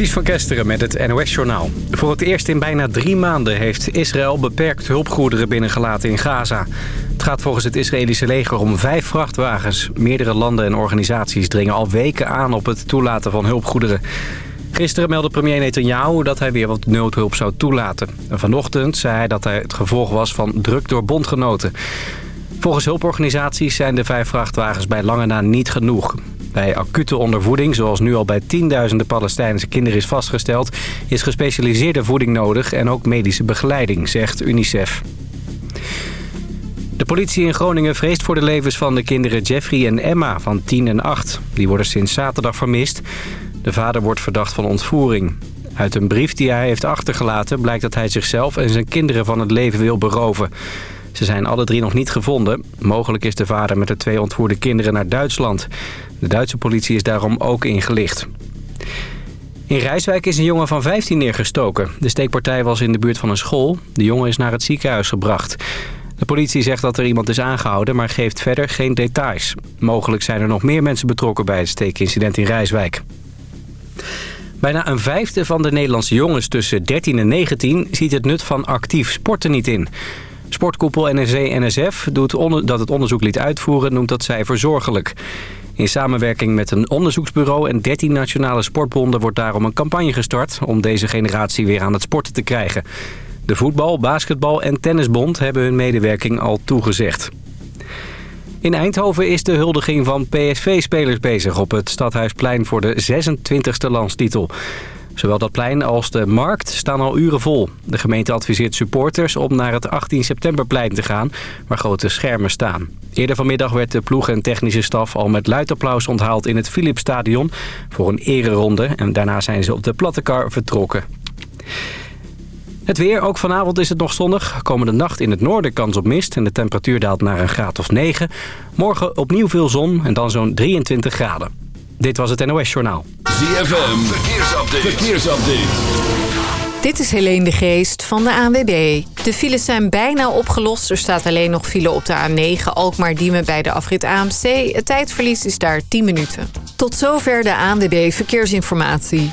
Ties van Kesteren met het NOS-journaal. Voor het eerst in bijna drie maanden heeft Israël beperkt hulpgoederen binnengelaten in Gaza. Het gaat volgens het Israëlische leger om vijf vrachtwagens. Meerdere landen en organisaties dringen al weken aan op het toelaten van hulpgoederen. Gisteren meldde premier Netanyahu dat hij weer wat noodhulp zou toelaten. En vanochtend zei hij dat hij het gevolg was van druk door bondgenoten. Volgens hulporganisaties zijn de vijf vrachtwagens bij lange na niet genoeg. Bij acute ondervoeding, zoals nu al bij tienduizenden Palestijnse kinderen is vastgesteld... is gespecialiseerde voeding nodig en ook medische begeleiding, zegt UNICEF. De politie in Groningen vreest voor de levens van de kinderen Jeffrey en Emma van 10 en 8. Die worden sinds zaterdag vermist. De vader wordt verdacht van ontvoering. Uit een brief die hij heeft achtergelaten blijkt dat hij zichzelf en zijn kinderen van het leven wil beroven. Ze zijn alle drie nog niet gevonden. Mogelijk is de vader met de twee ontvoerde kinderen naar Duitsland. De Duitse politie is daarom ook ingelicht. In Rijswijk is een jongen van 15 neergestoken. De steekpartij was in de buurt van een school. De jongen is naar het ziekenhuis gebracht. De politie zegt dat er iemand is aangehouden, maar geeft verder geen details. Mogelijk zijn er nog meer mensen betrokken bij het steekincident in Rijswijk. Bijna een vijfde van de Nederlandse jongens tussen 13 en 19 ziet het nut van actief sporten niet in. Sportkoepel NRC-NSF dat het onderzoek liet uitvoeren noemt dat cijfer zorgelijk. In samenwerking met een onderzoeksbureau en 13 nationale sportbonden wordt daarom een campagne gestart om deze generatie weer aan het sporten te krijgen. De voetbal, basketbal en tennisbond hebben hun medewerking al toegezegd. In Eindhoven is de huldiging van PSV-spelers bezig op het Stadhuisplein voor de 26e landstitel. Zowel dat plein als de markt staan al uren vol. De gemeente adviseert supporters om naar het 18 septemberplein te gaan, waar grote schermen staan. Eerder vanmiddag werd de ploeg en technische staf al met luid applaus onthaald in het Philipsstadion voor een ereronde. En daarna zijn ze op de plattekar vertrokken. Het weer, ook vanavond is het nog zonnig. Komende nacht in het noorden kans op mist en de temperatuur daalt naar een graad of 9. Morgen opnieuw veel zon en dan zo'n 23 graden. Dit was het NOS Journaal. ZFM, verkeersupdate. verkeersupdate. Dit is Helene de Geest van de ANWB. De files zijn bijna opgelost. Er staat alleen nog file op de A9 Alkmaar-Diemen bij de afrit AMC. Het tijdverlies is daar 10 minuten. Tot zover de ANWB Verkeersinformatie.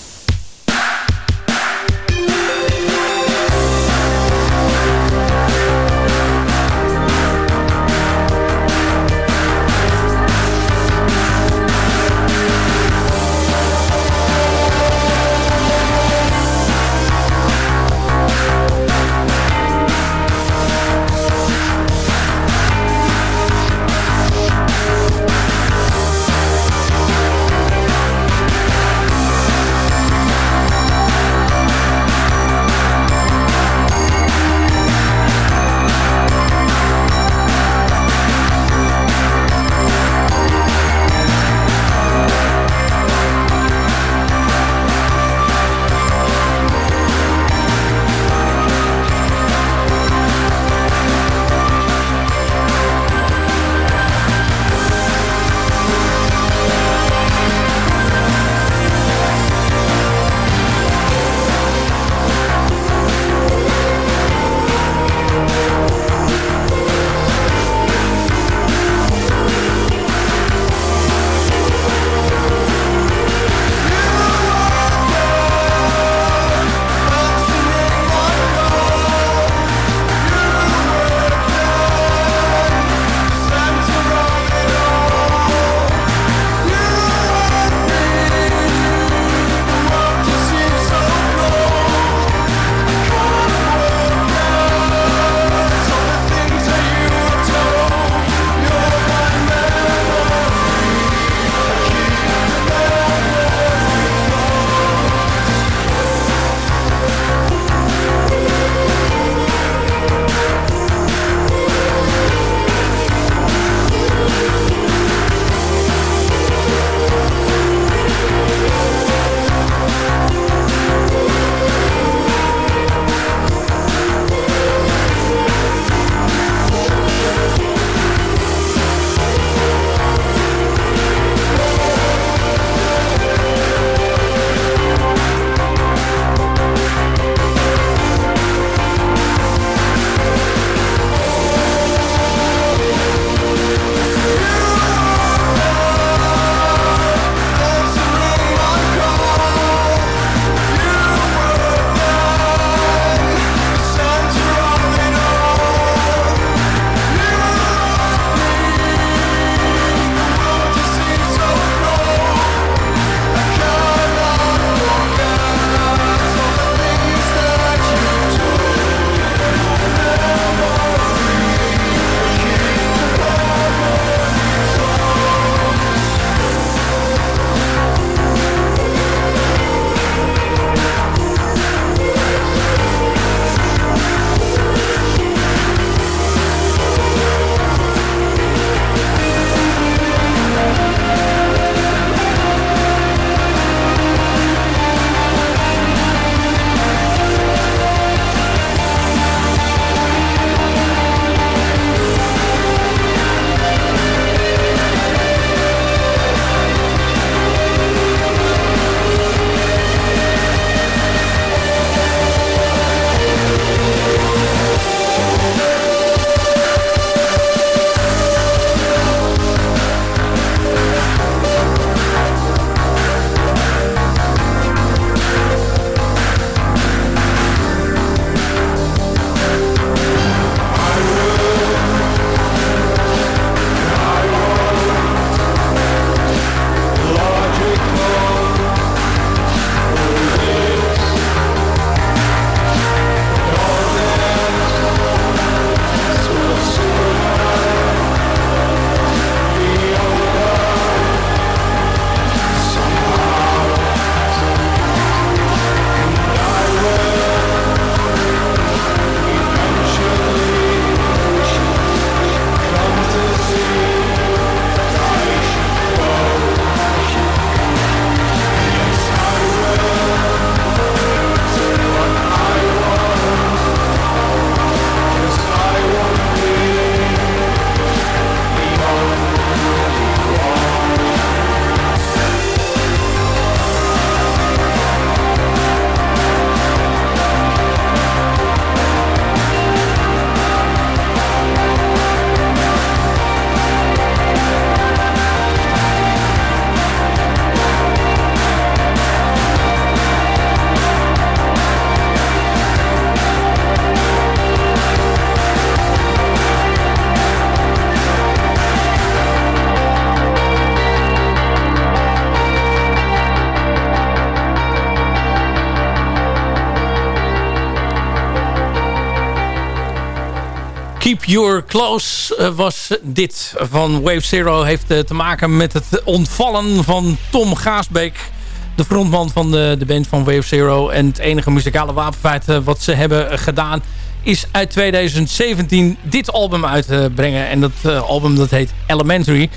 Your Close was dit van Wave Zero. Heeft te maken met het ontvallen van Tom Gaasbeek. De frontman van de, de band van Wave Zero. En het enige muzikale wapenfeit wat ze hebben gedaan... is uit 2017 dit album uitbrengen. En dat album dat heet Elementary.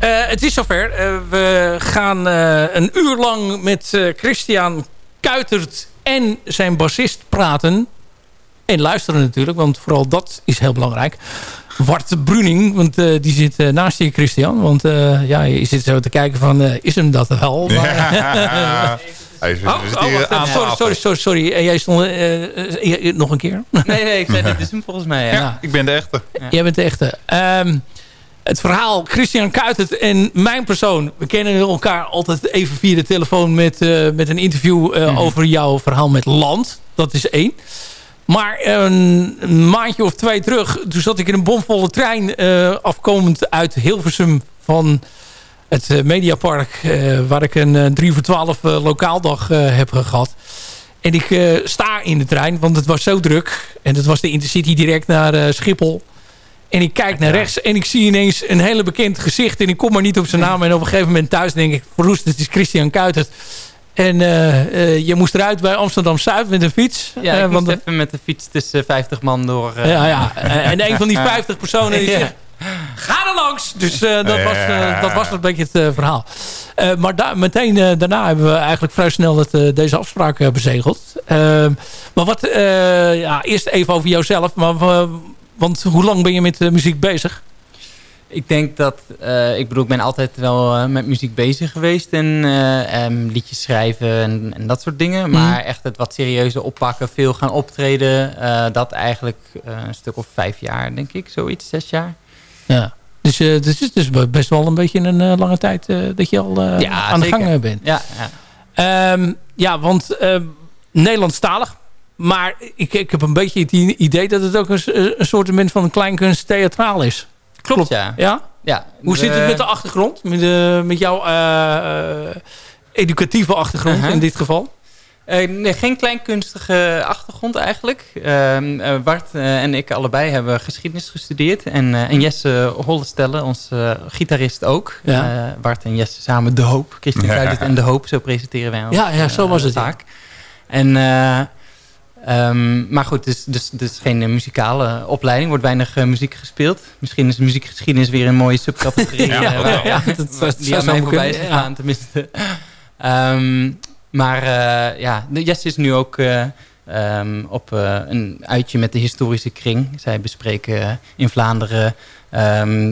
het is zover. we gaan een uur lang met Christian Kuitert en zijn bassist praten. En luisteren natuurlijk, want vooral dat is heel belangrijk. Wart Bruning, want uh, die zit uh, naast je, Christian. Want uh, ja, je zit zo te kijken van, is hem dat wel? Maar, ja. Hij is, oh, oh, sorry, sorry, sorry, sorry. En jij stond nog een keer? Nee, nee, ik zei dit is hem volgens mij. Ja. ja ik ben de echte. Ja. Jij bent de echte. Um, het verhaal Christian Kuitert en mijn persoon. We kennen elkaar altijd even via de telefoon met, uh, met een interview uh, mm. over jouw verhaal met Land. Dat is één. Maar een maandje of twee terug, toen zat ik in een bomvolle trein uh, afkomend uit Hilversum van het Mediapark. waar ik een 3 voor 12 lokaaldag heb gehad. En ik sta in de trein, want het was zo druk. En dat was de Intercity direct naar Schiphol. En ik kijk naar rechts en ik zie ineens een hele bekend gezicht. En ik kom maar niet op zijn naam. En op een gegeven moment thuis denk ik... Verroest, het is Christian Kuitert. En uh, uh, je moest eruit bij Amsterdam-Zuid met een fiets. Ja, ik uh, want even met de fiets tussen 50 man door. ja, ja. en een van die 50 personen die zegt... Ga er langs! Dus dat, was, dat was een beetje het verhaal. maar da meteen daarna hebben we eigenlijk vrij snel het, deze afspraak bezegeld. maar wat... ja, eerst even over jouzelf. Maar want hoe lang ben je met uh, muziek bezig? Ik denk dat, uh, ik bedoel, ik ben altijd wel uh, met muziek bezig geweest. En um, liedjes schrijven en, en, dat soort dingen. Maar mhm. echt het wat serieuze oppakken, veel gaan optreden. dat eigenlijk een stuk of vijf jaar, denk ik. Zoiets, zes jaar. Ja. Dus het is dus best wel een beetje een lange tijd dat je al ja, aan zeker. de gang bent. Ja, ja. Um, ja want Nederlandstalig maar ik, ik heb een beetje het idee dat het ook een, een soort van een kleinkunst theatraal is. Klopt, ja. ja? ja Hoe zit het met de achtergrond? Met, de, met jouw uh, educatieve achtergrond uh -huh. in dit geval? Uh, nee, geen kleinkunstige achtergrond eigenlijk. Uh, Bart uh, en ik allebei hebben geschiedenis gestudeerd. En, en Jesse Hollestelle, onze gitarist ook. Ja. Bart en Jesse samen De Hoop. Christian Kuidert en De Hoop, zo presenteren wij ons Ja, ja zo was het. Zaak. En Um, maar goed, dus, dus, dus geen uh, muzikale opleiding. wordt weinig uh, muziek gespeeld. Misschien is muziekgeschiedenis weer een mooie subcategorie. ja, uh, ja, dat, dat die aan mij voorbij is gegaan, tenminste. Um, maar ja, Jess is nu ook um, op een uitje met de historische kring. Zij bespreken in Vlaanderen...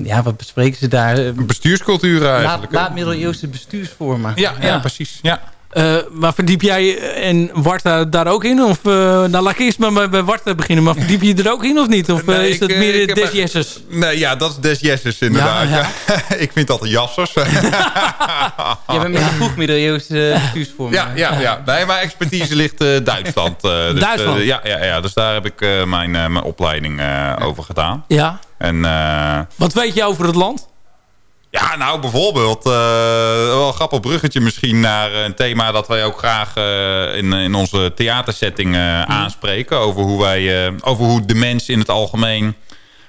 ja, wat bespreken ze daar? Bestuurscultuur eigenlijk. Laat, laat middeleeuwse bestuursvormen. Ja, ja, ja, precies. Ja. Uh, maar verdiep jij en Warta daar ook in? Of, uh, nou, laat ik eerst maar bij Warta beginnen. Maar verdiep je er ook in of niet? Of nee, uh, is dat meer Des Jesses? Nee, ja, dat is Des Jesses inderdaad. Ja, ja. ik vind dat de jassers. je bent meer vroeg middeleeuwse bestuursvorm. Ja, ja, ja. Nee, mijn expertise ligt Duitsland. dus, Duitsland? ja, ja, ja, dus daar heb ik mijn, mijn opleiding over gedaan. Ja. En, Wat weet je over het land? Ja, nou bijvoorbeeld, uh, wel een grappig bruggetje misschien naar een thema dat wij ook graag uh, in, in onze theatersetting uh, aanspreken. Over hoe, wij, over hoe de mens in het algemeen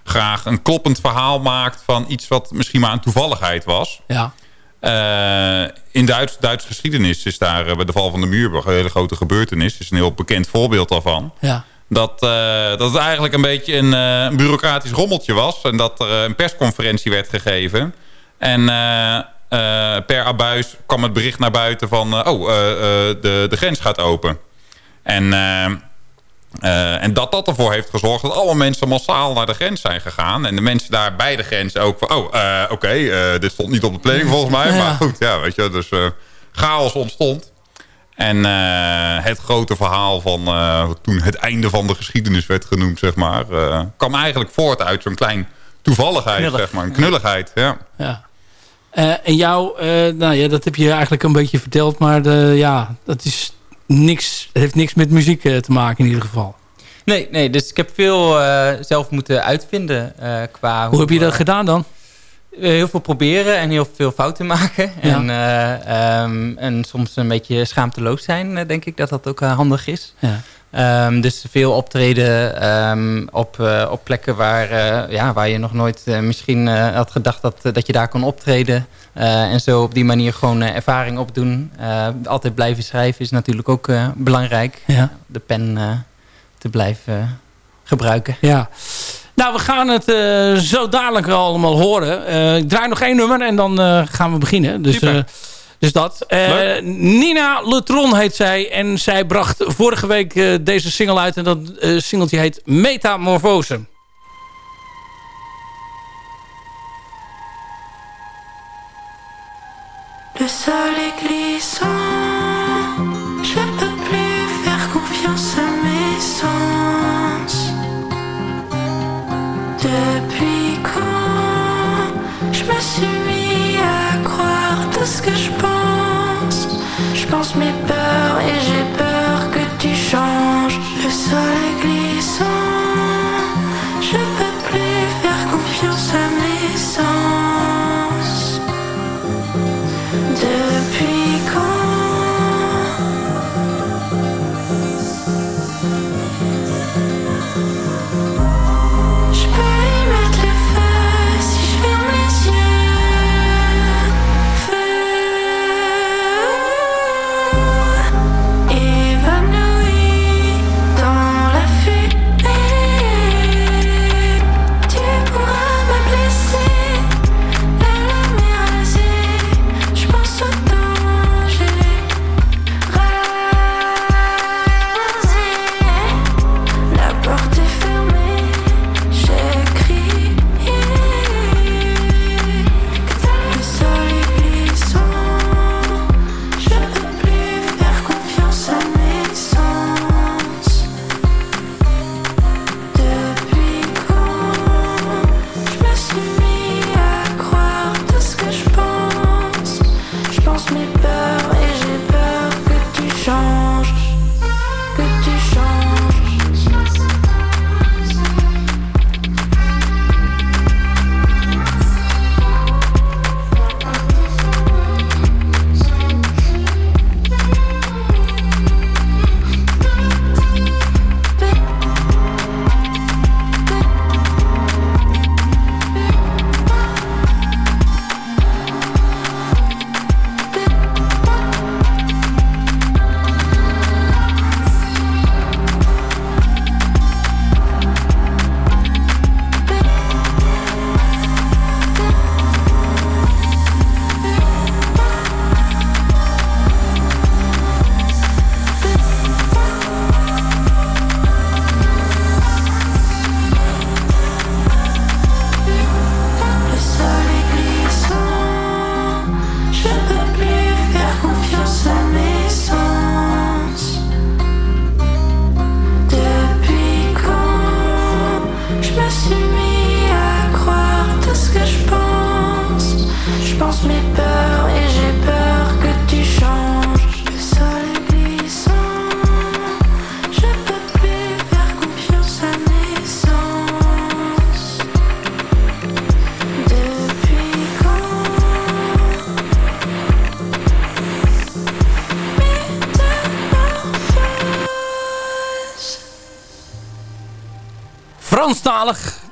graag een kloppend verhaal maakt van iets wat misschien maar een toevalligheid was. Ja. in Duits, Duits geschiedenis is daar bij de val van de Muurburg een hele grote gebeurtenis. is een heel bekend voorbeeld daarvan. Ja. Dat, dat het eigenlijk een beetje een, een bureaucratisch rommeltje was. En dat er een persconferentie werd gegeven... En uh, uh, per abuis kwam het bericht naar buiten van... Uh, oh, de, de grens gaat open. En, en dat dat ervoor heeft gezorgd... dat alle mensen massaal naar de grens zijn gegaan. En de mensen daar bij de grens ook van... oh, oké, okay, dit stond niet op de planning volgens mij. Ja. Maar goed, ja, weet je, dus chaos ontstond. En het grote verhaal van toen het einde van de geschiedenis werd genoemd, zeg maar... kwam eigenlijk voort uit zo'n klein toevalligheid, zeg maar. Een knulligheid, ja. ja. Uh, en jou, uh, nou ja, dat heb je eigenlijk een beetje verteld. Maar de, ja, dat is niks, heeft niks met muziek te maken in ieder geval. Nee, nee dus ik heb veel zelf moeten uitvinden. qua hoe, hoe heb je dat gedaan dan? heel veel proberen en heel veel fouten maken. Ja. En, um, en soms een beetje schaamteloos zijn, denk ik dat dat ook handig is. Ja. Ehm, dus veel optreden ehm, op, uh, op plekken waar, uh, ja, waar je nog nooit uh, misschien had gedacht dat, dat je daar kon optreden. en zo op die manier gewoon ervaring opdoen. altijd blijven schrijven is natuurlijk ook belangrijk. Ja. De pen te blijven gebruiken. Ja. Nou, we gaan het zo dadelijk allemaal horen. ik draai nog één nummer en dan gaan we beginnen. Dus, dus dat. Uh, Nina Letron heet zij. En zij bracht vorige week uh, deze single uit. En dat uh, singeltje heet Metamorfose. Le sol est glissant pokaż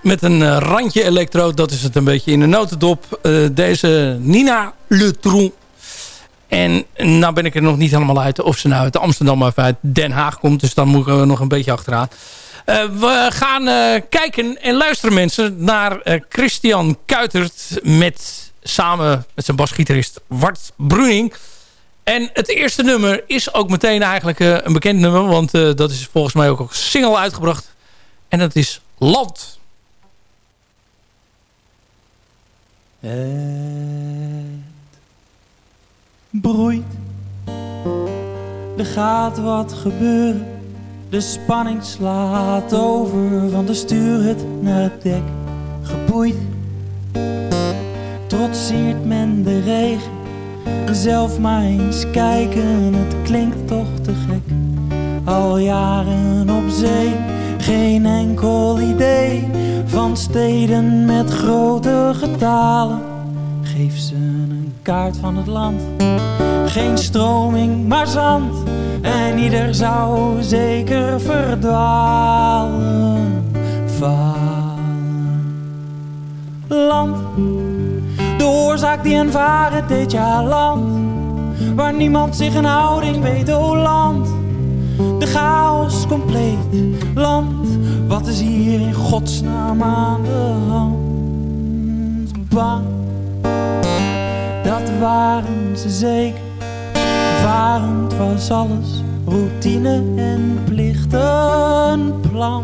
met een eh, randje elektro. Dat is het een beetje in de notendop. Eh, deze Nina Letron. En nou ben ik er nog niet helemaal uit of ze nou uit Amsterdam of uit Den Haag komt. Dus dan moeten we nog een beetje achteraan. Eh, we gaan kijken en luisteren mensen naar Christian Kuitert met, samen met zijn basgitarist Wart Bruning. En het eerste nummer is ook meteen eigenlijk een bekend nummer. Want dat is volgens mij ook als single uitgebracht. En dat is Land. Het broeit. Er gaat wat gebeuren. De spanning slaat over van de stuurhut naar het dek. Geboeid. Trotseert men de regen. Zelf maar eens kijken, het klinkt toch te gek. Al jaren op zee, geen enkel idee van steden met grote getalen. Geef ze een kaart van het land Geen stroming, maar zand. En ieder zou zeker verdwalen. Land. De oorzaak die hen varen dit jaar land. Waar niemand zich een houding weet, oh land. De chaos compleet. Land, wat is hier in godsnaam aan de hand? Bang, dat waren ze zeker. Varend was alles, routine en plichten, plan.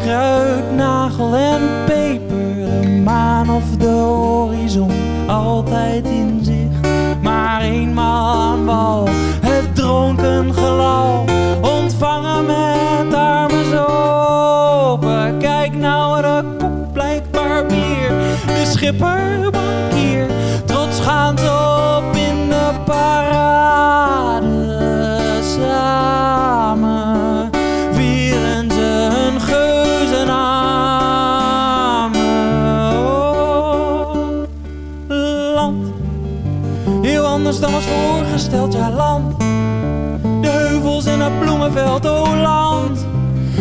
Kruid, nagel en peper, de maan of de horizon, altijd in zicht. Maar eenmaal aan wal, het dronken gelal, ontvangen met armen open. Kijk nou, de kop blijkbaar bier, de schipper bankier, trots gaand op in de parade. Samen vieren ze hun geuzennamen. Oh, land Heel anders dan was voorgesteld, ja land bloemenveld, oh land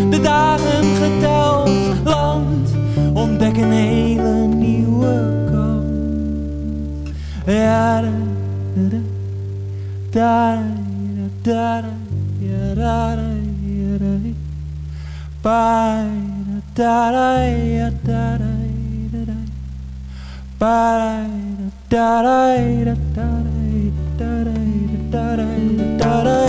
De dagen geteld, land Ontdek een hele nieuwe kant Ja, da, da, da, da, da, da, da, da, da. Da,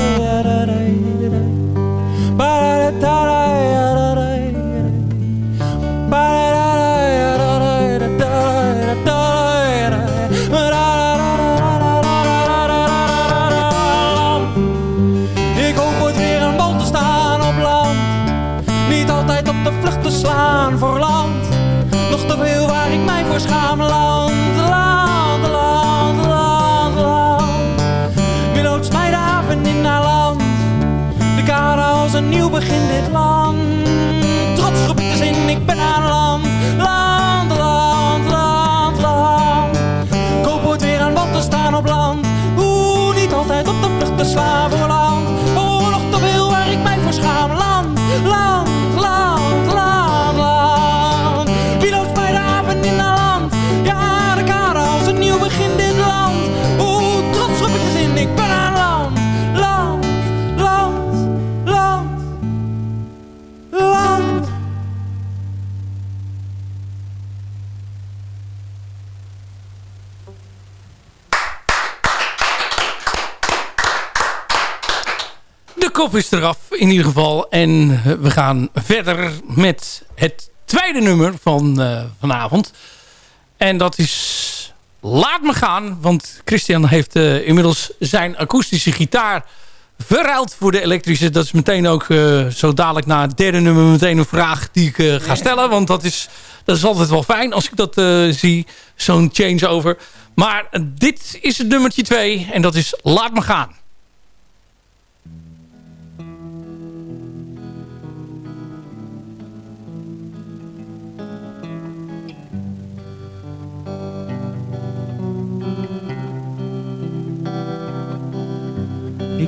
voor land. Nog te veel waar ik mij voor schaam. Land, land, is eraf in ieder geval. En we gaan verder met het tweede nummer van eh, vanavond. En dat is Laat me gaan. Want Christian heeft eh, inmiddels zijn akoestische gitaar verruild voor de elektrische. Dat is meteen ook eh, zo dadelijk na het derde nummer meteen een vraag die ik eh, ga stellen. Want dat is, dat is altijd wel fijn als ik dat eh, zie. Zo'n changeover. Maar eh, dit is het nummertje 2 en dat is Laat me gaan.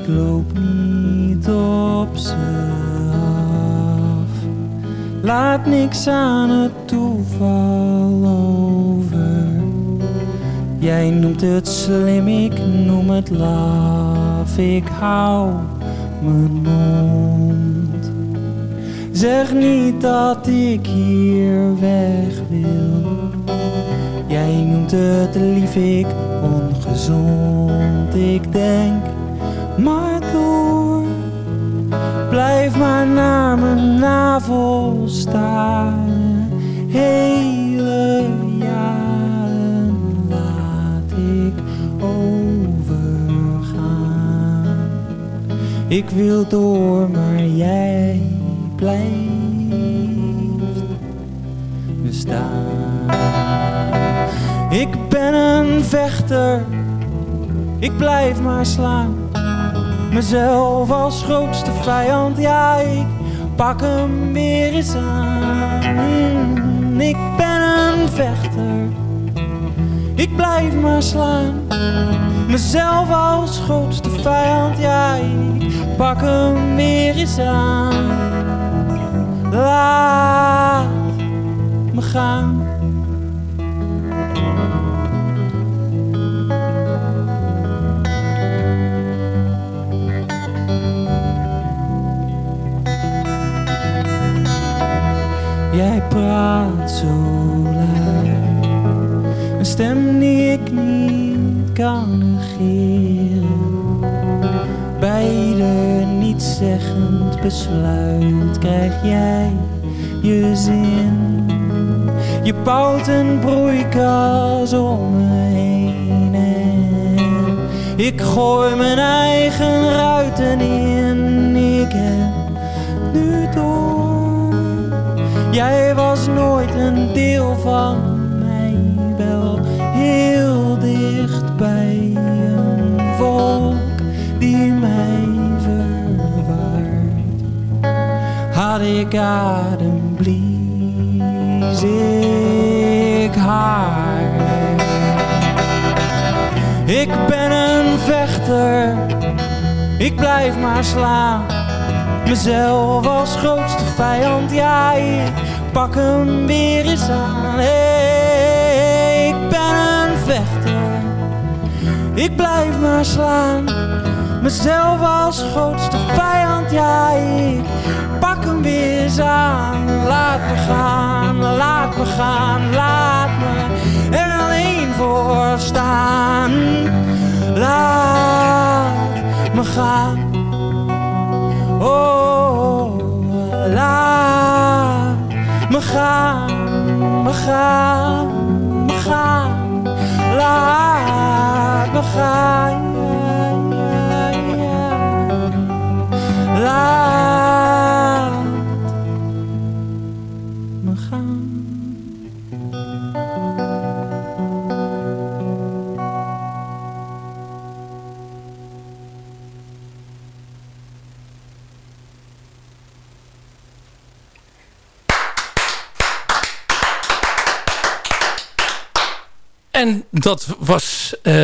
Ik loop niet op ze af. Laat niks aan het toeval over. Jij noemt het slim, ik noem het laf. Ik hou mijn mond. Zeg niet dat ik hier weg wil. Jij noemt het lief, ik ongezond. Ik denk maar door. Blijf maar naar mijn navel staren. Hele jaren laat ik overgaan. Ik wil door, maar jij blijft bestaan. Ik ben een vechter, ik blijf maar slaan. Mezelf als grootste vijand, ja, ik pak hem weer eens aan. Ik ben een vechter, ik blijf maar slaan. mezelf als grootste vijand. Ja, ik pak hem weer eens aan. Laat me gaan. Jij praat zo luid, een stem die ik niet kan negeren. Beide niet zeggend besluit, krijg jij je zin. Je bouwt een broeikas om me heen en ik gooi mijn eigen ruiten in. Ik heb nu door. Jij was nooit een deel van mij, wel heel dicht bij een volk die mij verwaart. Had ik adem, blies ik haar. Ik ben een vechter, ik blijf maar slaan. Mezelf als grootste vijand, ja, ik pak hem weer eens aan. Hey, ik ben een vechter, ik blijf maar slaan. Mezelf als grootste vijand, ja, ik pak hem weer eens aan. Laat me gaan, laat me gaan, laat me er alleen voor staan. Laat me gaan. Oh, laat me gaan. Laat me gaan. Laat dat was eh,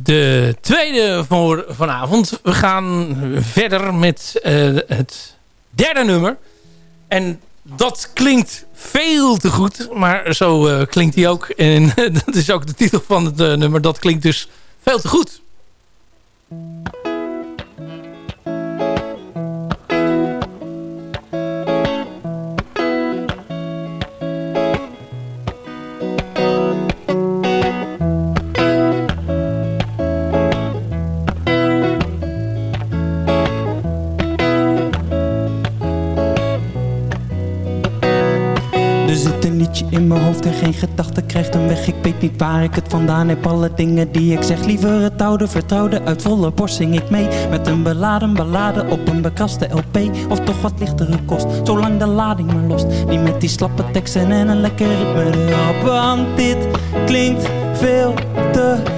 de tweede voor vanavond. We gaan verder met eh, het derde nummer. En dat klinkt veel te goed. Maar zo eh, klinkt hij ook. En dat is ook de titel van het nummer. Dat klinkt dus veel te goed. Geen gedachte krijgt hem weg. Ik weet niet waar ik het vandaan heb. Alle dingen die ik zeg, liever het oude vertrouwde. Uit volle borst zing ik mee. Met een beladen ballade op een bekraste LP. Of toch wat lichtere kost, zolang de lading maar lost. Niet met die slappe teksten en een lekker ritme erop. Want dit klinkt veel te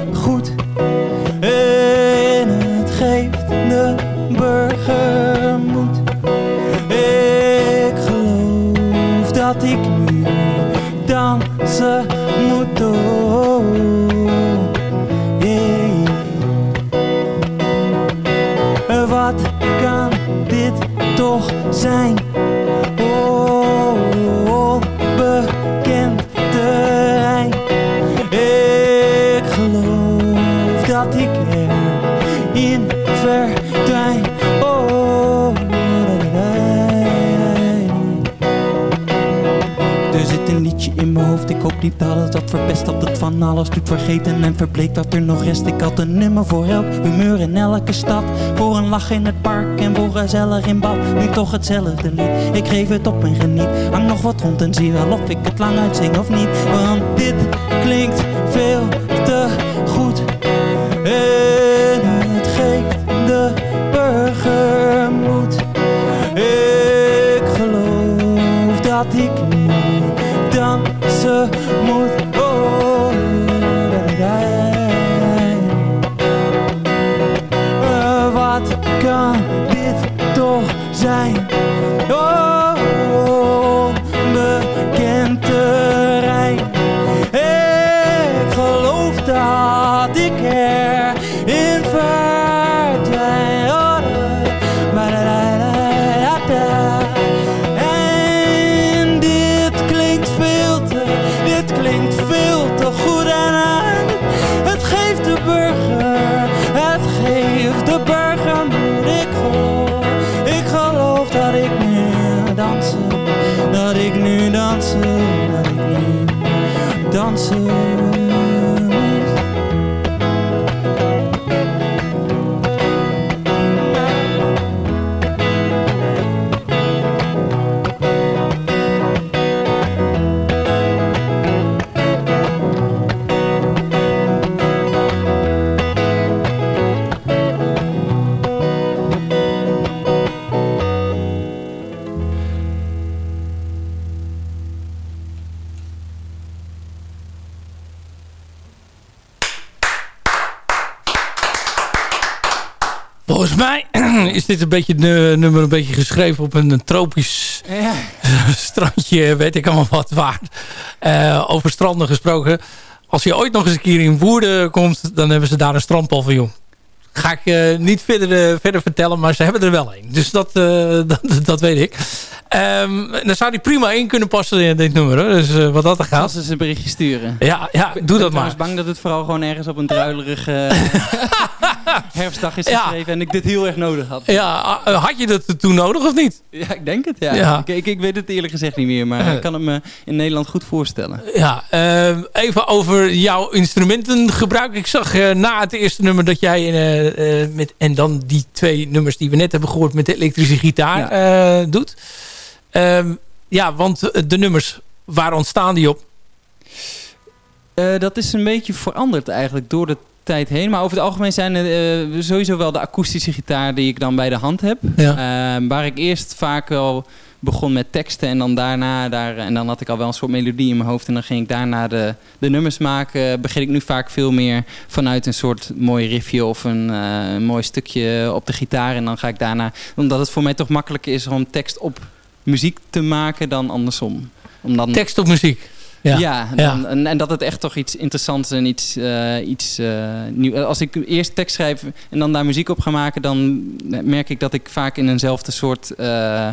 verpest Dat het van alles doet vergeten en verbleekt wat er nog rest. Ik had een nummer voor elk humeur in elke stad. Voor een lach in het park en voor gezellig in bad. Nu toch hetzelfde lied, ik geef het op en geniet. Hang nog wat rond en zie wel of ik het lang uitzing of niet. Want dit klinkt veel te beetje de nummer een beetje geschreven op een tropisch Ja. strandje, weet ik allemaal wat waar. Eh, over stranden gesproken. Als je ooit nog eens een keer in Woerden komt, dan hebben ze daar een strandpaviljoen. Ga ik eh, niet verder, eh, verder vertellen, maar ze hebben er wel een. Dus dat, eh, dat, dat weet ik. Ehm, dan zou die prima in kunnen passen in dit nummer. Hoor. Dus wat dat er Als gaat. ze eens een berichtje sturen. Ja, ja doe Ik dat maar. trouwens bang dat het vooral gewoon ergens op een druilerige herfstdag is Ja. geschreven. En ik dit heel erg nodig had. Ja, had je dat toen nodig of niet? Ja, ik denk het, ja. Ja. Ik, ik, ik weet het eerlijk gezegd niet meer, maar ik kan het me in Nederland goed voorstellen. Ja, even over jouw instrumentengebruik. Ik zag na het eerste nummer dat jij met en dan die twee nummers die we net hebben gehoord met de elektrische gitaar eh, doet. Ehm, ja, want eh, de nummers, waar ontstaan die op? Eh, dat is een beetje veranderd eigenlijk door de tijd heen. Maar over het algemeen zijn het eh, sowieso wel de akoestische gitaar die ik dan bij de hand heb. Ja. Eh, waar ik eerst vaak al begon met teksten en dan daarna daar en dan had ik al wel een soort melodie in mijn hoofd en dan ging ik daarna de, de nummers maken. Begin ik nu vaak veel meer vanuit een soort mooi riffje of een, eh, een mooi stukje op de gitaar en dan ga ik daarna, omdat het voor mij toch makkelijker is om tekst op muziek te maken dan andersom. Om dan Tekst op muziek. Ja. ja, Ja. dan, En, en dat het echt toch iets interessants en iets, eh iets eh, nieuw. Als ik eerst tekst schrijf en dan daar muziek op ga maken, dan merk ik dat ik vaak in eenzelfde soort eh,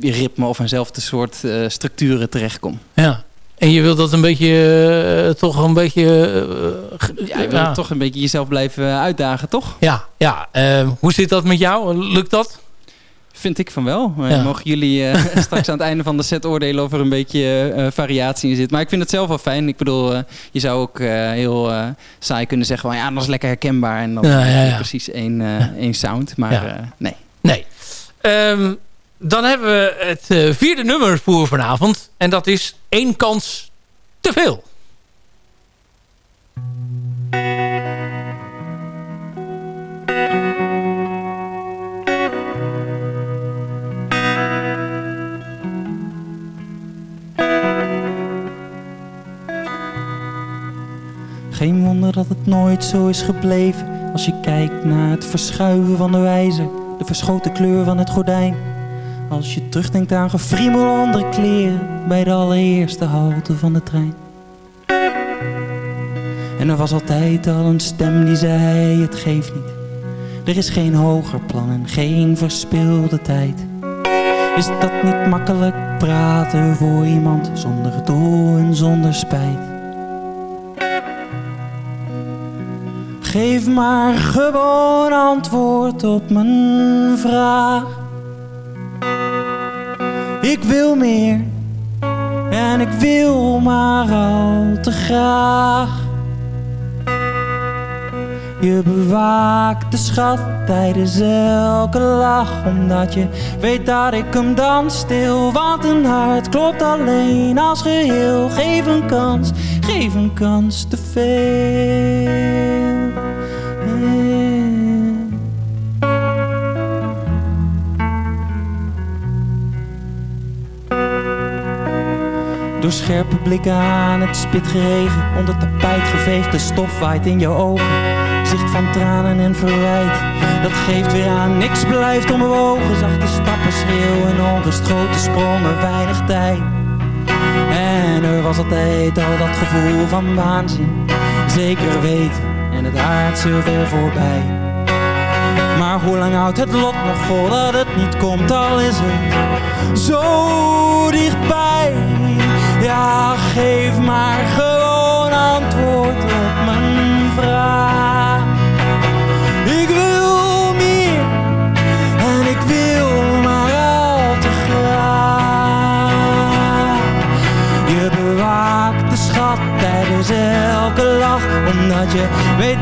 ritme of eenzelfde soort eh, structuren terechtkom. ja. En je wilt dat een beetje, eh, toch een beetje... eh, Ja, je wil toch een beetje jezelf blijven uitdagen, toch? Ja, ja. ehm, hoe zit dat met jou? Lukt dat? Vind ik van wel. Ja. Mogen jullie straks aan het einde van de set oordelen of er een beetje variatie in zit. Maar ik vind het zelf wel fijn. Ik bedoel, je zou ook heel saai kunnen zeggen van ja, dat is lekker herkenbaar. En dan Ja, precies één, één sound. Maar nee. Nee. Ehm, dan hebben we het eh, vierde nummer voor vanavond. En dat is één kans te veel. Geen wonder dat het nooit zo is gebleven Als je kijkt naar het verschuiven van de wijzer De verschoten kleur van het gordijn Als je terugdenkt aan gefriemel onder kleren Bij de allereerste halte van de trein. En er was altijd al een stem die zei het geeft niet. Er is geen hoger plan en geen verspilde tijd. Is dat niet makkelijk praten voor iemand Zonder gedoe en zonder spijt? Geef maar gewoon antwoord op mijn vraag. Ik wil meer en ik wil maar al te graag. Je bewaakt de schat tijdens elke lach Omdat je weet dat ik hem dan stil. Want een hart klopt alleen als geheel. Geef een kans, geef een kans te veel Door scherpe blikken aan het spit geregen. Onder tapijt geveegd, de stof waait in je ogen. Zicht van tranen en verwijt Dat geeft weer aan, niks blijft onbewogen. Zachte stappen schreeuwen, onrust, grote sprongen, weinig tijd. En er was altijd al dat gevoel van waanzin. Zeker weten en het aardse weer voorbij. Maar hoe lang houdt het lot nog vol dat het niet komt, al is het zo dichtbij. Ja, geef maar gewoon antwoord op mijn vraag. Ik wil meer en ik wil maar al te graag. Je bewaakt de schat tijdens elke lach, omdat je weet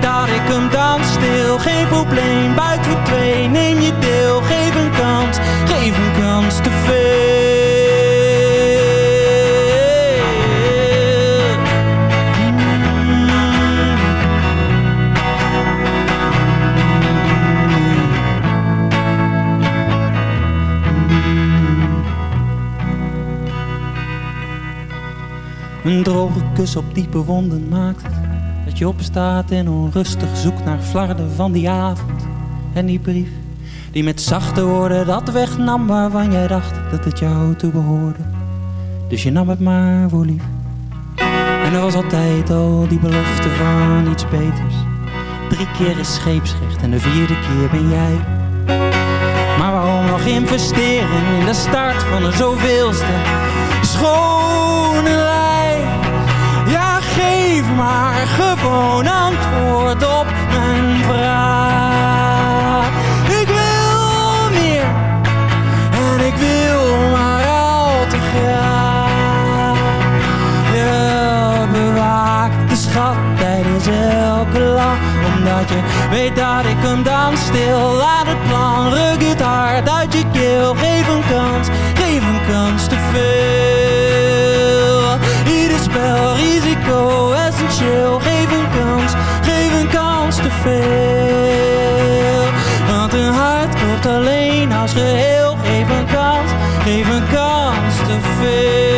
kus op diepe wonden maakt. Dat je opstaat en onrustig zoekt naar flarden van die avond En die brief. Die met zachte woorden dat wegnam Waarvan jij dacht dat het jou toe behoorde Dus je nam het maar voor lief. En er was altijd al die belofte van iets beters. Drie keer is scheepsrecht en de vierde keer ben jij. Maar waarom nog investeren in de start van een zoveelste schone maar gewoon antwoord op mijn vraag. Ik wil meer en ik wil maar al te graag. Je bewaakt de schat tijdens elke lach, omdat je weet dat ik hem dan stil laat het plan. Ruk het hart uit je keel, geef een kans, geef een kans te veel. Want een hart klopt alleen als geheel. Geef een kans, geef een kans te veel.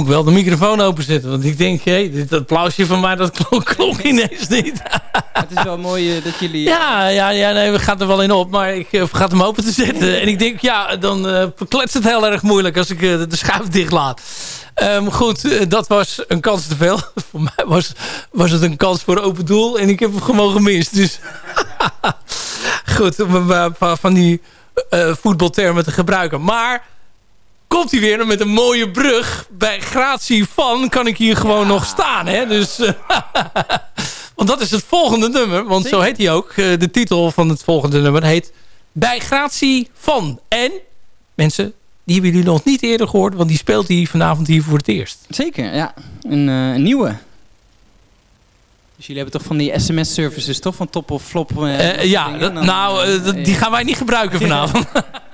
Moet ik wel de microfoon openzetten. Want ik denk, hé, dit applausje van mij, dat klonk, klonk ineens niet. Het is wel mooi uh, dat jullie... Ja, ja, ja nee, we gaan er wel in op. Maar ik uh, vergat hem open te zetten. en ik denk, ja, dan uh, kletst het heel erg moeilijk als ik de schuif dicht laat. Um, goed, dat was een kans te veel. voor mij was, was het een kans voor open doel. En ik heb hem gewoon gemist. Dus goed, om van die voetbaltermen te gebruiken. Maar komt hij weer met een mooie brug. Bij gratie van kan ik hier gewoon nog staan. Hè? Dus, want dat is het volgende nummer. Want zo heet hij ook. Eh, de titel van het volgende nummer heet Bij gratie van. En mensen, die hebben jullie nog niet eerder gehoord. Want die speelt hij vanavond hier voor het eerst. Zeker, ja. Een, uh, een nieuwe. Dus jullie hebben toch van die sms-services, toch? Van top of flop? Ja, dat, nou, die gaan wij niet gebruiken vanavond. van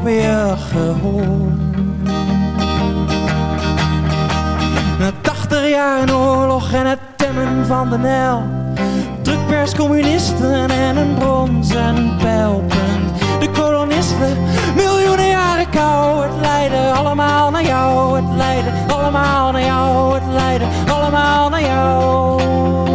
je gehoor. Na 80 jaar oorlog en het temmen van de Nijl. Drukpers, communisten en een bronzen pijlpunt. De kolonisten, miljoenen jaren kou. Het lijden allemaal naar jou. Het lijden allemaal naar jou. Het lijden allemaal naar jou.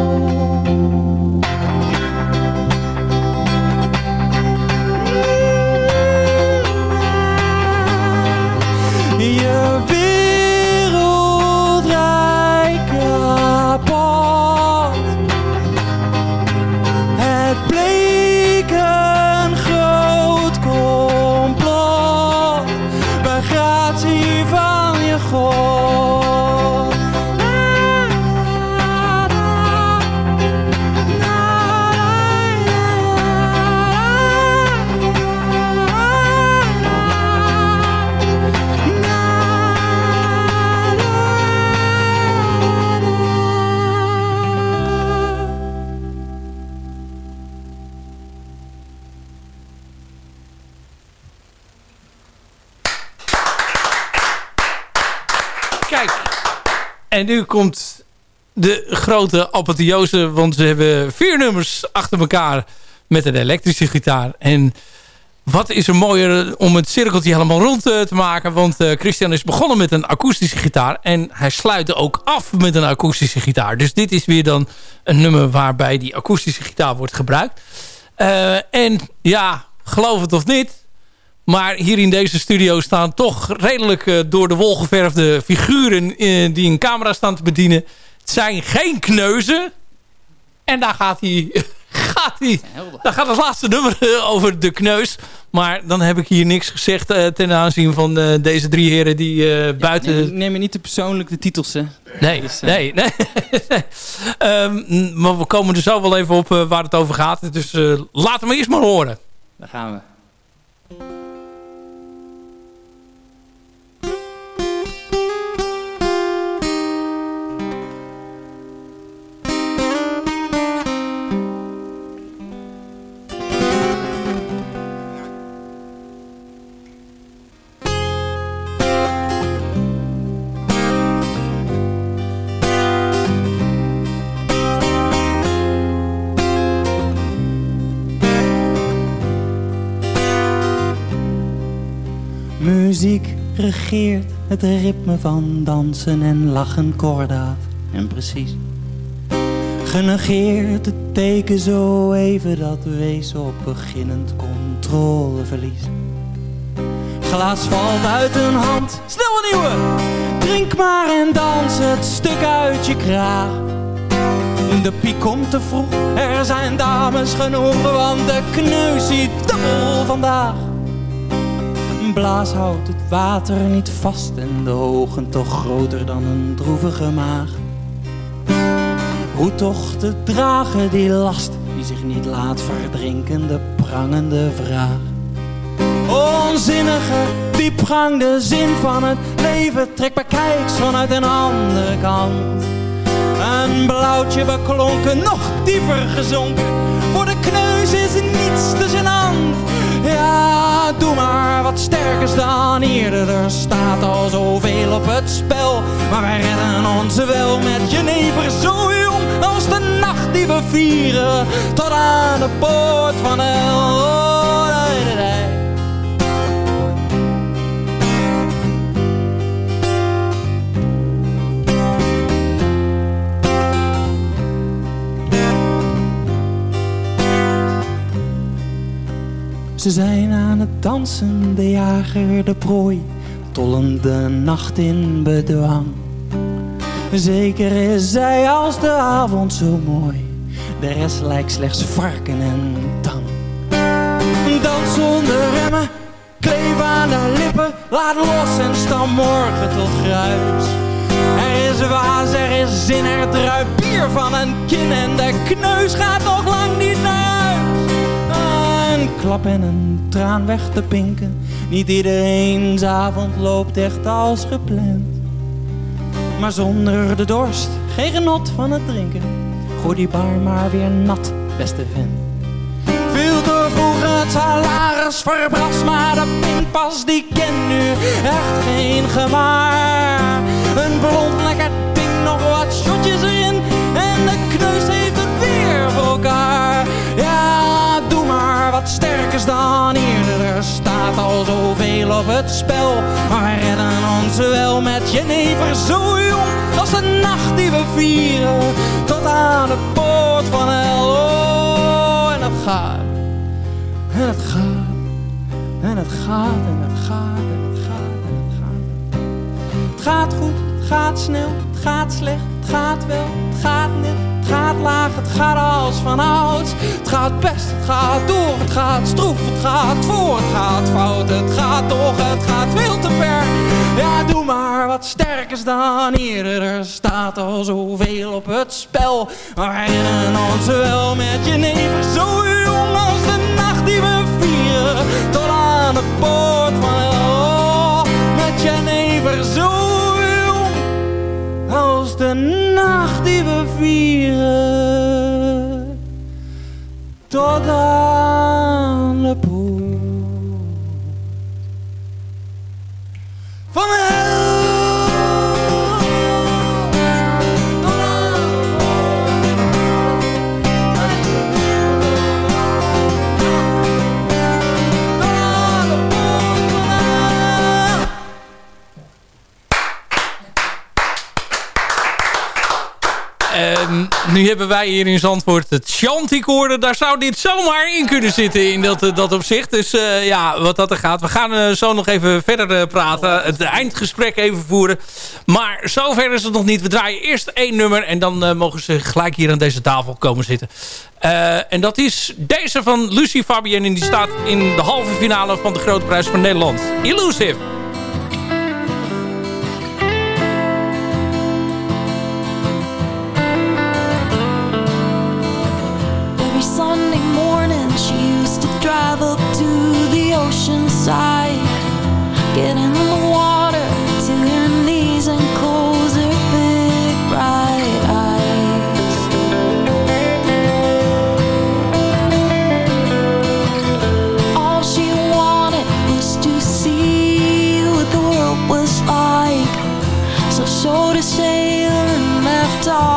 En nu komt de grote apotheose. Want ze hebben vier nummers achter elkaar met een elektrische gitaar. En wat is er mooier om het cirkeltje helemaal rond eh, te maken. Want eh, Christian is begonnen met een akoestische gitaar. En hij sluit ook af met een akoestische gitaar. Dus dit is weer dan een nummer waarbij die akoestische gitaar wordt gebruikt. Eh, en ja, geloof het of niet... Maar hier in deze studio staan toch redelijk eh, door de wol geverfde figuren eh, die een camera staan te bedienen. Het zijn geen kneuzen. En daar gaat hij... Gaat hij daar gaat het laatste nummer eh, over de kneus. Maar dan heb ik hier niks gezegd ten aanzien van deze drie heren die buiten... Neem, neem je niet te persoonlijk de titels, hè? Nee, Dus, nee, nee. Ehm, maar we komen er zo wel even op waar het over gaat. Dus laten we eerst maar horen. Daar gaan we. Regeert het ritme van dansen en lachen kordaat. En precies. Genegeerd het teken zo even dat wees op beginnend controleverlies. Glas valt uit een hand, snel een nieuwe. Drink maar en dans het stuk uit je kraag. De piek komt te vroeg, er zijn dames genoeg, want de kneus ziet dubbel vandaag. Blaas houdt het water niet vast en de ogen toch groter dan een droevige maag. Hoe toch te dragen die last die zich niet laat verdrinken, de prangende vraag. Onzinnige, diepgang, de zin van het leven trekt bekijks vanuit een andere kant. Een blauwtje beklonken, nog dieper gezonken. Voor de kneus is niets te. Er staat al zoveel op het spel. Maar wij redden ons wel met jenever zo jong als de nacht die we vieren. Tot aan de poort van nee. Ze zijn aan het dansen, de jager, de prooi, tollende nacht in bedwang. Zeker is zij als de avond zo mooi, de rest lijkt slechts varken en tang. Dans zonder remmen, kleef aan de lippen, laat los en stam morgen tot gruis. Er is waas, er is zin, er druipt bier van een kin en de kneus gaat nog lang niet klap en een traan weg te pinken, niet iedereen's avond loopt echt als gepland. Maar zonder de dorst, geen genot van het drinken, gooi die bar maar weer nat, beste vent. Veel te vroeg het salaris verbrast, maar de pinpas die kent nu echt geen gemaar. Een blond lekker ding, nog wat shotjes sterkers dan hier, er staat al zoveel op het spel. Maar wij redden ons wel met jenever zo jong als de nacht die we vieren. Tot aan de poort van hel, oh, en het gaat. En het gaat, en het gaat, en het gaat, en het gaat, en het gaat. Het gaat goed, het gaat snel, het gaat slecht, het gaat wel, het gaat net, het gaat laag, het gaat als van ouds. Het gaat best, het gaat door, het gaat stroef, het gaat voor, het gaat fout, het gaat toch, het gaat veel te ver. Ja, doe maar wat sterkers dan hier, er staat al zoveel op het spel. Wij rennen ons wel met je neven, zo jong als de nacht die we vieren. Tot aan de poort van hel, met je neven, zo jong als de nacht die we nu hebben wij hier in Zandvoort het Chanticoorde. Daar zou dit zomaar in kunnen zitten in dat, eh, dat opzicht. Dus eh, ja, wat dat er gaat. We gaan eh, zo nog even verder praten. Het eindgesprek even voeren. Maar zover is het nog niet. We draaien eerst één nummer. En dan mogen ze gelijk hier aan deze tafel komen zitten. En dat is deze van Lucie Fabienne. En die staat in de halve finale van de Grote Prijs van Nederland. Illusive. Get in the water to knees and close big bright eyes. All she wanted was to see what the world was like. So and left off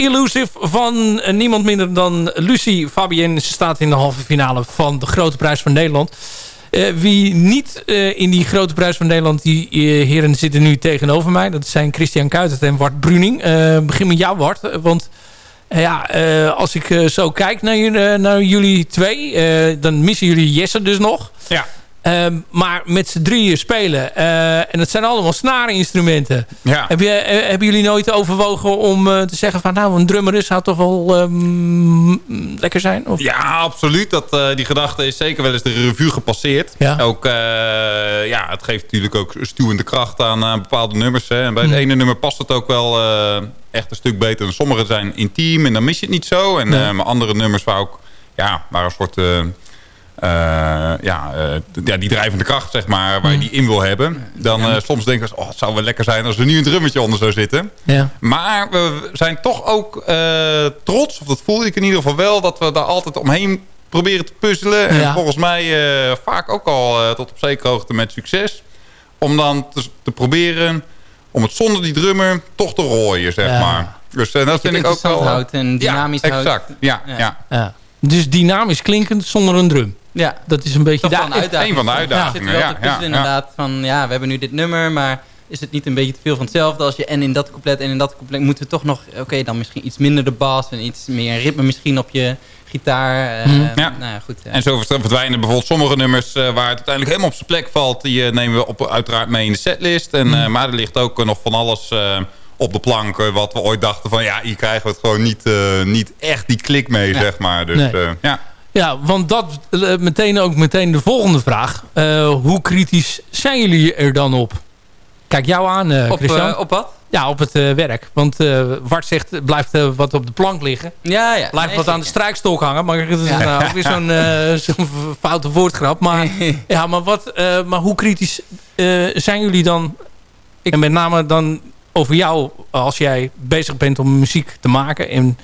Illusive van eh, niemand minder dan Lucie Fabienne. Ze staat in de halve finale van de Grote Prijs van Nederland. Eh, wie niet eh, in die Grote Prijs van Nederland... die heren zitten nu tegenover mij. Dat zijn Christian Kuitert en Wart Bruning. Begin met jou, Wart. Want ja, als ik zo kijk naar, naar jullie twee... dan missen jullie Jesse dus nog. Ja. Ehm, maar met z'n drieën spelen. eh, en het zijn allemaal snareninstrumenten. Ja. Heb je, eh, hebben jullie nooit overwogen om eh, te zeggen van... nou, een drummer is zou toch wel ehm, lekker zijn? Of? Ja, absoluut. Dat, die gedachte is zeker wel eens de revue gepasseerd. Ja. Ook, ja, het geeft natuurlijk ook stuwende kracht aan bepaalde nummers. Hè. En bij het Hmm. ene nummer past het ook wel echt een stuk beter. En sommige zijn intiem en dan mis je het niet zo. En Nee. maar andere nummers waar ook, ja, waar een soort... eh, ja, eh, ja, die drijvende kracht, zeg maar, waar je die in wil hebben. Dan eh, soms denken we, oh, het zou wel lekker zijn als er nu een drummetje onder zou zitten. Ja. Maar we zijn toch ook eh, trots, of dat voel ik in ieder geval wel... dat we daar altijd omheen proberen te puzzelen. En Ja. volgens mij eh, vaak ook al tot op zekere hoogte met succes. Om dan te, te proberen om het zonder die drummer toch te rooien, zeg Ja. maar. Dus dat vind ik ook wel... houdt en dynamisch ja, houdt. exact. Ja, ja. Ja. Ja. Dus dynamisch klinkend zonder een drum. Ja, Dat is een beetje een uitdaging. een van de uitdagingen, ja, puzzelen ja, inderdaad van... ja, we hebben nu dit nummer, maar is het niet een beetje te veel van hetzelfde... als je en in dat couplet en in dat couplet moeten we toch nog... oké, dan misschien iets minder de bas en iets meer ritme misschien op je gitaar. eh, Mhm. Ja. Nou ja, goed. ja. En zo verdwijnen bijvoorbeeld sommige nummers eh, waar het uiteindelijk helemaal op zijn plek valt. Die eh, nemen we op, uiteraard mee in de setlist. En, eh, maar er ligt ook nog van alles op de plank. wat we ooit dachten van ja, hier krijgen we het gewoon niet, niet echt die klik mee, zeg maar. Dus ja. Ja, want dat eh, meteen ook meteen de volgende vraag. Eh, hoe kritisch zijn jullie er dan op? Kijk jou aan, eh op, Christian. op wat? ja, op het werk. Want Wart zegt, blijft wat op de plank liggen. Ja, ja. Blijft Nee, wat aan de strijkstok hangen. Maar dat is Ja. nou ook weer zo'n zo'n foute woordgrap. Maar, ja, maar, wat, maar hoe kritisch zijn jullie dan? Ik en met name dan over jou als jij bezig bent om muziek te maken en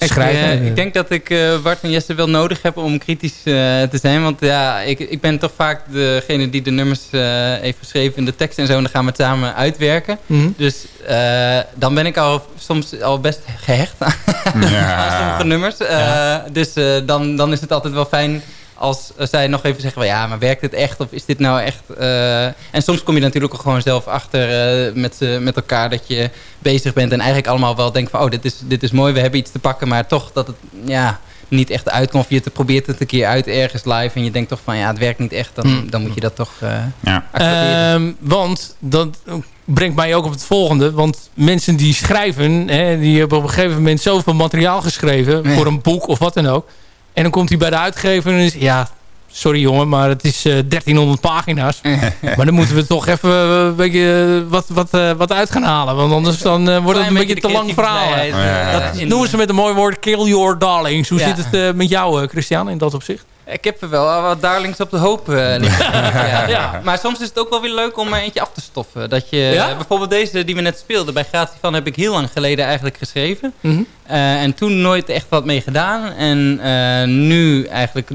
Ik, eh, ik denk dat ik eh Bart en Jesse wel nodig heb om kritisch eh, te zijn. Want ja, ik, ik ben toch vaak degene die de nummers eh, heeft geschreven in de tekst en zo. En dan gaan we het samen uitwerken. Mhm. Dus eh, dan ben ik al soms al best gehecht aan sommige nummers. Eh, Dus eh, dan, dan is het altijd wel fijn als zij nog even zeggen... van, ja, maar werkt dit echt? Of is dit nou echt... eh, En soms kom je natuurlijk ook gewoon zelf achter eh, met, met elkaar... dat je bezig bent en eigenlijk allemaal wel denkt van... oh, dit is, dit is mooi, we hebben iets te pakken. Maar toch dat het ja, niet echt uitkomt. Of je te probeert het een keer uit ergens live... en je denkt toch van, ja, het werkt niet echt. Dan, Hmm. dan moet je dat toch eh Ja. accepteren. Ehm, want dat brengt mij ook op het volgende. Want mensen die schrijven, hè, die hebben op een gegeven moment zoveel materiaal geschreven voor een boek of wat dan ook. En dan komt hij bij de uitgever en is ja, sorry jongen, maar het is eh 1300 pagina's. maar dan moeten we toch even eh, een beetje wat, wat, eh, wat uit gaan halen. Want anders dan, eh, wordt het een beetje te lang verhaal. Ja. eh, Dat noemen ze met een mooi woord kill your darlings. Hoe Ja. zit het eh, met jou, eh, Christian, in dat opzicht? Ik heb er wel wat darlings op de hoop. eh, liggen. ja. Ja. Maar soms is het ook wel weer leuk om er eentje af te stoffen. Dat je, Ja? Bijvoorbeeld deze die we net speelden bij Gratie van heb ik heel lang geleden eigenlijk geschreven. Mhm. Eh, en toen nooit echt wat mee gedaan. En eh, nu eigenlijk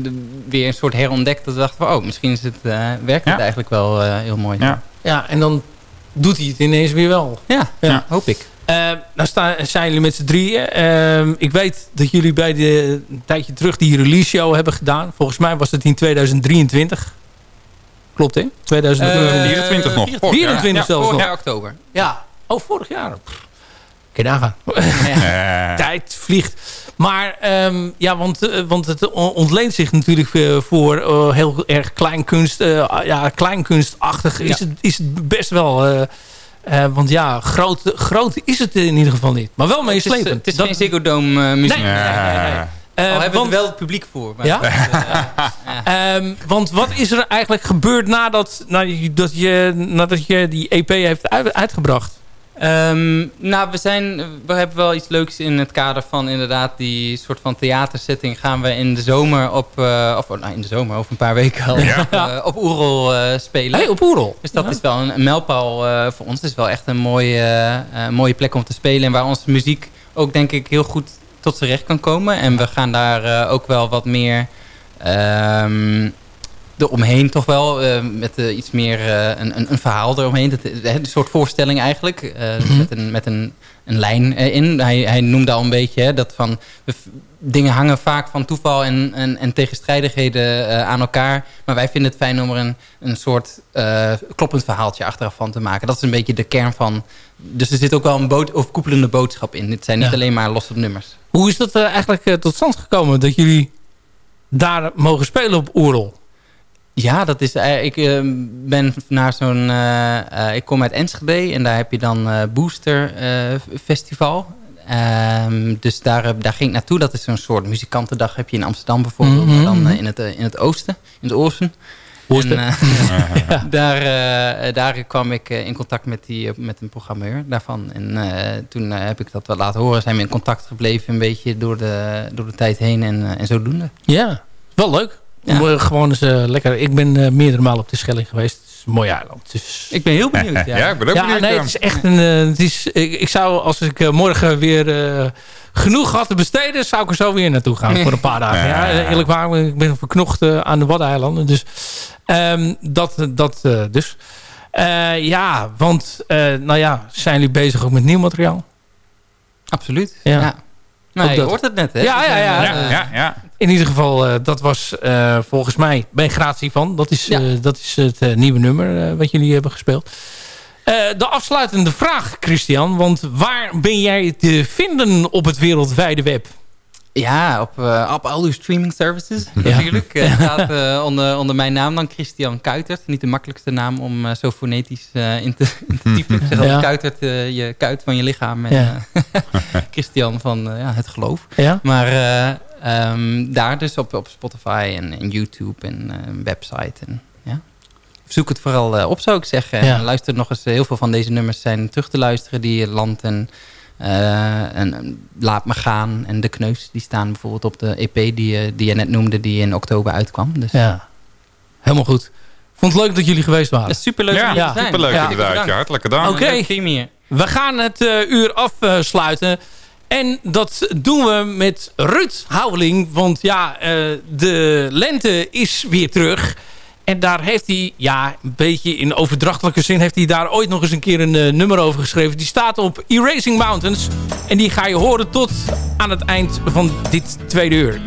weer een soort herontdekt. Dat we dachten van, oh, misschien is het, eh, werkt het Ja. eigenlijk wel eh, heel mooi. Ja. Ja, en dan doet hij het ineens weer wel. Ja, Ja. hoop ik. Uh, nou sta, zijn jullie met z'n drieën. Ehm, ik weet dat jullie bij de, een tijdje terug die release show hebben gedaan. Volgens mij was het in 2023. Klopt, hè? 2023. Eh, 24 nog. vorig jaar. 24 Ja, zelfs vorig nog. jaar oktober. Ja. Oh, vorig jaar. Pff. Kun je nagaan. Ja. Eh, Tijd vliegt. Maar ehm, ja, want, eh, want het on- ontleent zich natuurlijk eh, voor eh, heel erg kleinkunst. eh, ja, kleinkunstachtig is, het, is het best wel... eh, eh, want ja, groot, groot is het in ieder geval niet. Maar wel Het is, meeslepend. het is Dat- geen Ziggo Dome eh, muziek. Nee, nee, nee, nee. Eh, hebben want- er wel het publiek voor. Maar Ja? eh. Ehm, want wat is er eigenlijk gebeurd nadat, nadat, je, nadat je die EP heeft uit- uitgebracht? Ehm, nou, we, zijn, we hebben wel iets leuks in het kader van inderdaad die soort van theatersetting. Gaan we in de zomer op, eh, of nou, in de zomer over een paar weken al, Ja. eh, op Oerol eh, spelen. Hey, op Oerol. Dus dat Ja. is wel een, een mijlpaal eh, voor ons. Het is wel echt een mooie, mooie plek om te spelen. En waar onze muziek ook denk ik heel goed tot z'n recht kan komen. En we gaan daar eh, ook wel wat meer... ehm, eromheen toch wel. eh, met eh, iets meer eh, een, een, een verhaal eromheen. Dat, een soort voorstelling eigenlijk. Mhm. Met, een, met een, een lijn erin. Hij, hij noemde al een beetje hè, dat van... dingen hangen vaak van toeval en, en, en tegenstrijdigheden aan elkaar. Maar wij vinden het fijn om er een, een soort kloppend verhaaltje achteraf van te maken. Dat is een beetje de kern van... Dus er zit ook wel een bood, overkoepelende boodschap in. Dit zijn niet Ja. alleen maar losse nummers. Hoe is dat eigenlijk tot stand gekomen? Dat jullie daar mogen spelen op Oerol? Ja, dat is, eh, ik eh, ben naar zo'n... eh, ik kom uit Enschede en daar heb je dan Booster Festival. Ehm, dus daar, daar ging ik naartoe. Dat is zo'n soort muzikantendag heb je in Amsterdam bijvoorbeeld. Mhm. maar dan eh, in, het, in het oosten, in het oosten. Oosten. En, daar, daar kwam ik in contact met, die, met een programmeur daarvan. En toen heb ik dat wat laten horen. Zijn we in contact gebleven een beetje door de, door de tijd heen en, en zodoende. Ja, wel leuk. Ja. Om, Gewoon eens eh, lekker. Ik ben eh, meerdere malen op de Schelling geweest. Het is een mooi eiland. Het is... Ik ben heel benieuwd. Ja, Ja. ik ben ook Ja, benieuwd. nee, ja. het is echt een... eh, het is, ik, ik zou, als ik morgen weer eh, genoeg had te besteden... zou ik er zo weer naartoe gaan voor een paar dagen. Ja, eerlijk waar, ik ben verknocht aan de Waddeneilanden. Dus ehm, dat, dat eh, dus. Eh, ja, want eh, nou ja, zijn jullie bezig ook met nieuw materiaal? Absoluut. Ja. Ja. Nou, je hoort het net, hè? Ja, ja, ja. Dus, eh, ja, ja, ja. In ieder geval, eh, dat was eh, volgens mij bij gratie van. Dat is, Ja. eh, dat is het nieuwe nummer wat jullie hebben gespeeld. De afsluitende vraag, Christian. Want waar ben jij te vinden op het wereldwijde web? Ja, op, op al uw streaming services natuurlijk. Het staat onder, onder mijn naam dan Christian Kuitert. Niet de makkelijkste naam om zo fonetisch in, te, in te typen. Ik zeg Ja. Kuitert, je kuit van je lichaam. En Ja. Christian van ja, het geloof. Maar eh, ehm, daar dus op, op Spotify en, en YouTube en eh, website. En, ja. Zoek het vooral eh, op, zou ik zeggen. En luister nog eens. Heel veel van deze nummers zijn terug te luisteren. Die Land en, eh, en Laat Me Gaan en De Kneus. Die staan bijvoorbeeld op de EP die, je- die je net noemde. Die in oktober uitkwam. Dus Ja. Helemaal goed. Vond het leuk dat jullie geweest waren. dat is superleuk Ja, ja, superleuk Ja. inderdaad. Ja, hartelijk dank. Oké. We gaan het eh, uur afsluiten. En dat doen we met Ruud Houweling. Want ja, eh, de lente is weer terug. En daar heeft hij, ja, een beetje in overdrachtelijke zin... heeft hij daar ooit nog eens een keer een eh, nummer over geschreven. Die staat op Erasing Mountains. En die ga je horen tot aan het eind van dit tweede uur.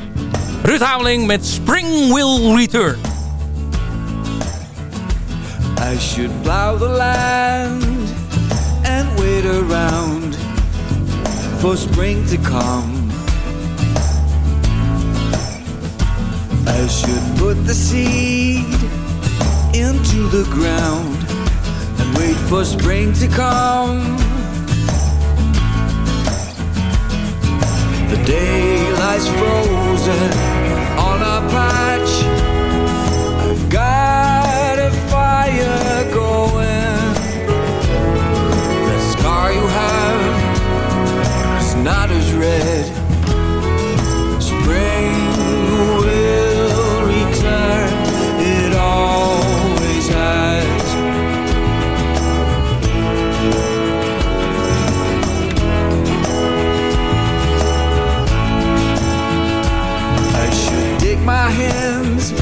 Ruud Houweling met Spring Will Return. I should plow the land and wait around for spring to come. I should put the seed into the ground and wait for spring to come. The day lies frozen on a patch I've got a fire going. The scar you have not as red. Spring will return, it always has. I should dig my hands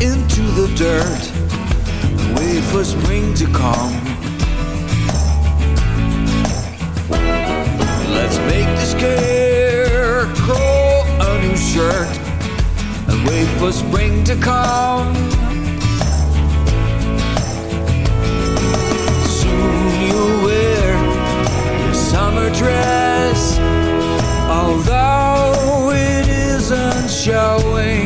into the dirt wait for spring to come. Let's make the scarecrow a new shirt and wait for spring to come. Soon you'll wear your summer dress, although it isn't showing.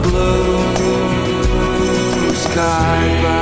Blue sky